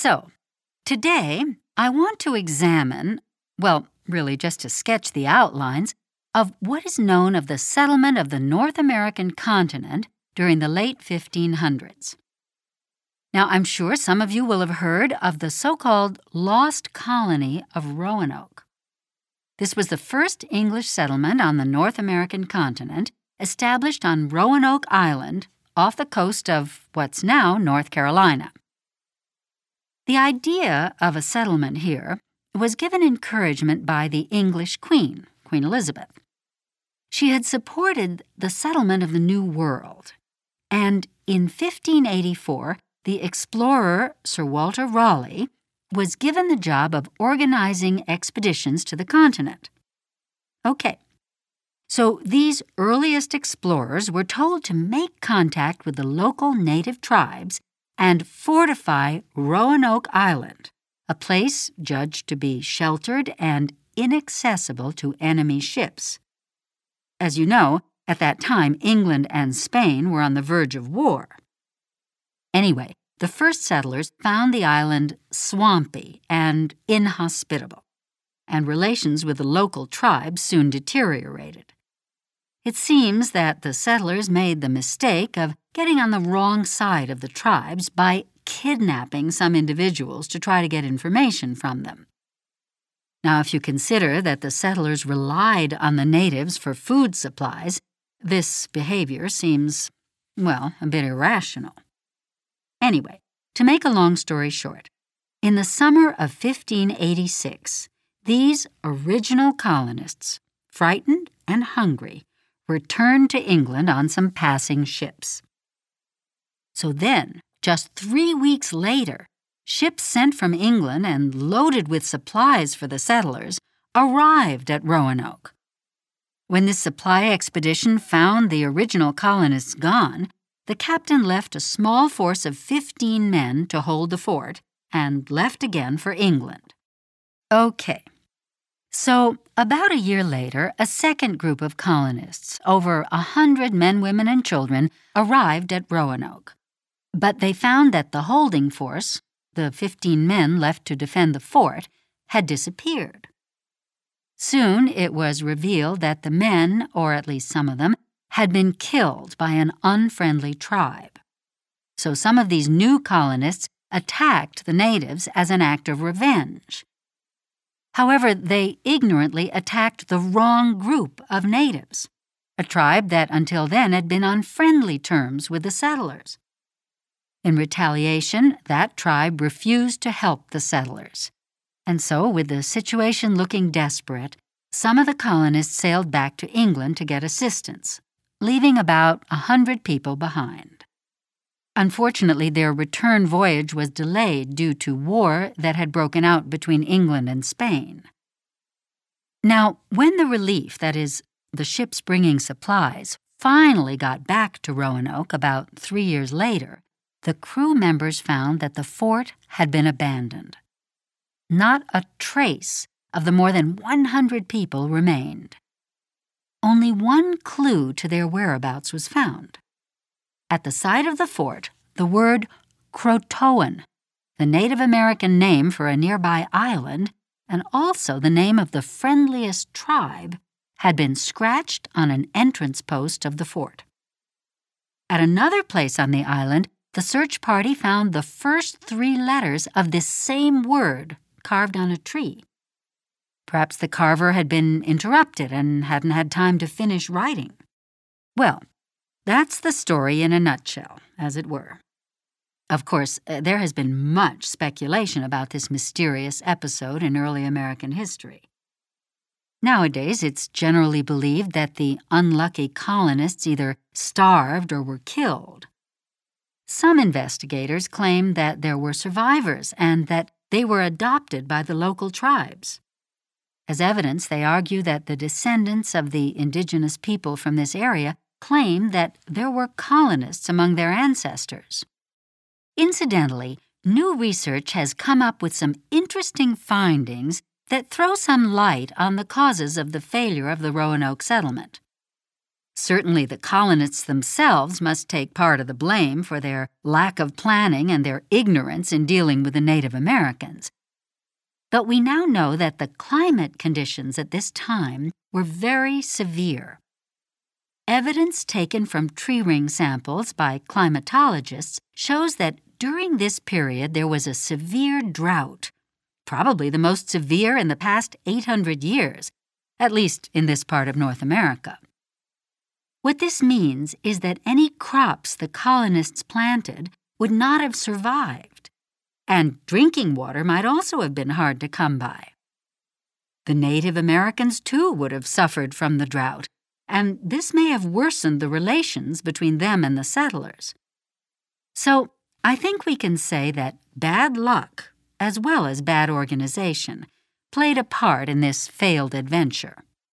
So, today I want to examine, well, really just to sketch the outlines, of what is known of the settlement of the North American continent during the late 1500s. Now, I'm sure some of you will have heard of the so called lost colony of Roanoke. This was the first English settlement on the North American continent, established on Roanoke Island off the coast of what's now North Carolina. The idea of a settlement here was given encouragement by the English Queen, Queen Elizabeth. She had supported the settlement of the New World, and in 1584, the explorer Sir Walter Raleigh was given the job of organizing expeditions to the continent. Okay, so these earliest explorers were told to make contact with the local native tribes and fortify Roanoke Island, a place judged to be sheltered and inaccessible to enemy ships. As you know, at that time, England and Spain were on the verge of war. Anyway, the first settlers found the island swampy and inhospitable, and relations with the local tribes soon deteriorated. It seems that the settlers made the mistake of getting on the wrong side of the tribes by kidnapping some individuals to try to get information from them. Now, if you consider that the settlers relied on the natives for food supplies, this behavior seems, well, a bit irrational. Anyway, to make a long story short, in the summer of 1586, these original colonists, frightened and hungry, returned to England on some passing ships. So then, just three weeks later, ships sent from England and loaded with supplies for the settlers arrived at Roanoke. When this supply expedition found the original colonists gone, the captain left a small force of 15 men to hold the fort and left again for England. Okay. So, about a year later, a second group of colonists, over a hundred men, women, and children, arrived at Roanoke. But they found that the holding force, the 15 men left to defend the fort, had disappeared. Soon it was revealed that the men, or at least some of them, had been killed by an unfriendly tribe. So some of these new colonists attacked the natives as an act of revenge. However, they ignorantly attacked the wrong group of natives, a tribe that until then had been on friendly terms with the settlers. In retaliation, that tribe refused to help the settlers. And so, with the situation looking desperate, some of the colonists sailed back to England to get assistance, leaving about a hundred people behind. Unfortunately, their return voyage was delayed due to war that had broken out between England and Spain. Now, when the relief, that is, the ships bringing supplies, finally got back to Roanoke about three years later, the crew members found that the fort had been abandoned. Not a trace of the more than 100 people remained only one clue to their whereabouts was found. At the side of the fort, the word Croatoan, the Native American name for a nearby island, and also the name of the friendliest tribe, had been scratched on an entrance post of the fort. At another place on the island, the search party found the first three letters of this same word carved on a tree. Perhaps the carver had been interrupted and hadn't had time to finish writing. Well, that's the story in a nutshell, as it were. Of course, uh, there has been much speculation about this mysterious episode in early American history. Nowadays, it's generally believed that the unlucky colonists either starved or were killed. Some investigators claim that there were survivors and that they were adopted by the local tribes. As evidence, they argue that the descendants of the indigenous people from this area claim that there were colonists among their ancestors. Incidentally, new research has come up with some interesting findings that throw some light on the causes of the failure of the Roanoke settlement. Certainly, the colonists themselves must take part of the blame for their lack of planning and their ignorance in dealing with the Native Americans. But we now know that the climate conditions at this time were very severe. Evidence taken from tree ring samples by climatologists shows that during this period there was a severe drought, probably the most severe in the past 800 years, at least in this part of North America. What this means is that any crops the colonists planted would not have survived, and drinking water might also have been hard to come by. The Native Americans, too, would have suffered from the drought, and this may have worsened the relations between them and the settlers. So, I think we can say that bad luck, as well as bad organization, played a part in this failed adventure.